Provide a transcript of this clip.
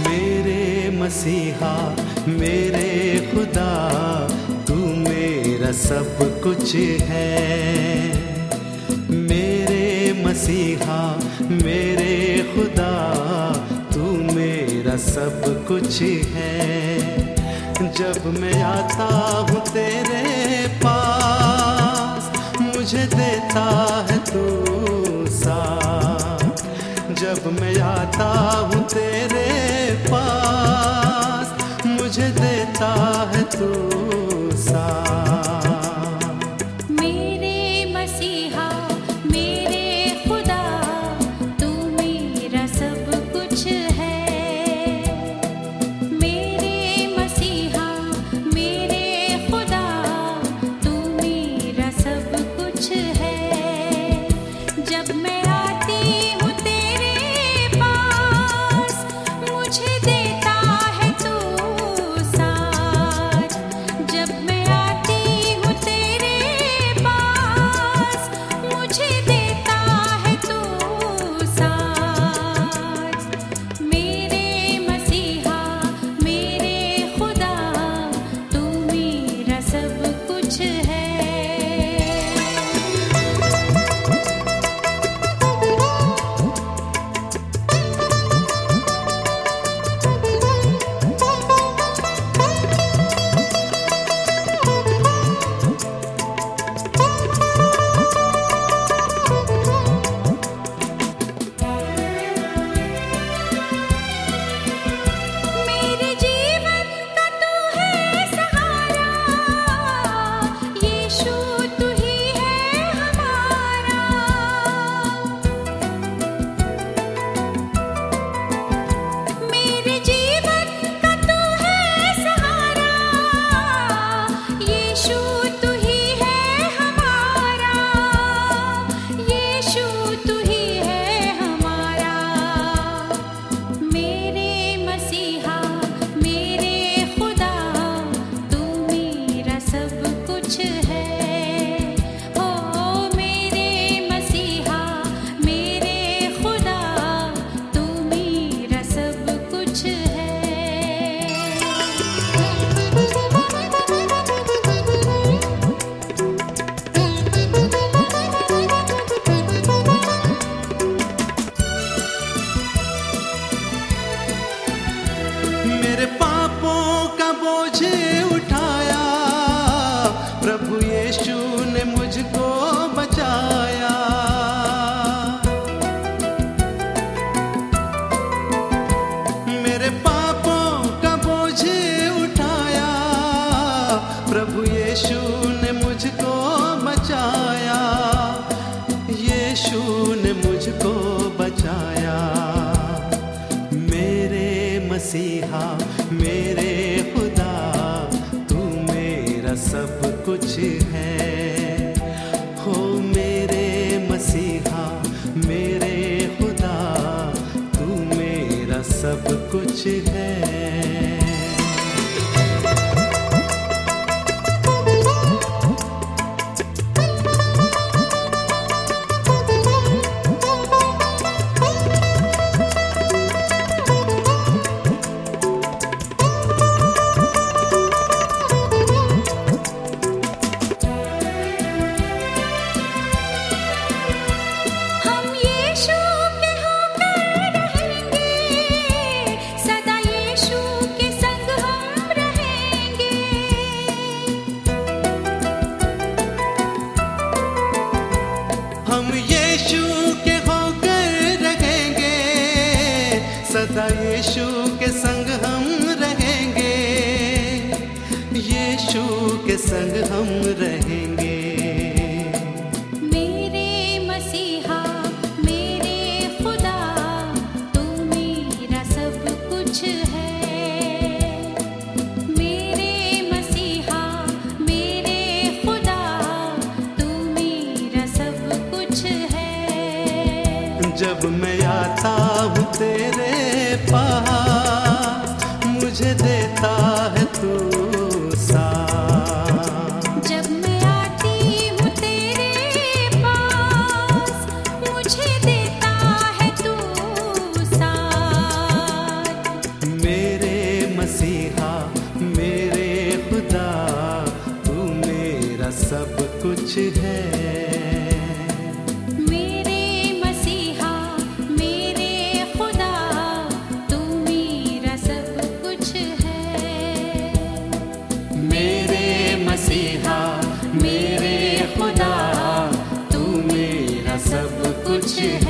मेरे मसीहा मेरे खुदा तू मेरा सब कुछ है। मेरे मसीहा मेरे खुदा, तू मेरा सब कुछ है। जब मैं आता हूँ तेरे पास, मुझे देता है तू सा जब मैं आता हूँ तेरे मुझको बचाया। मेरे पापों का बोझ उठाया। प्रभु यीशु ने मुझको बचाया। यीशु ने मुझको बचाया। मेरे मसीहा मेरे मेरे मसीहा मेरे खुदा तू मेरा सब कुछ है। हम यीशु के होकर रहेंगे। सदा यीशु के संग हम रहेंगे। यीशु के संग हम रहेंगे। कुछ जब मैं आता हूँ तेरे पास मुझे देता है तू सा जब मैं मुझे देता है तू सा मेरे मसीहा मेरे तू मेरा सब कुछ है। to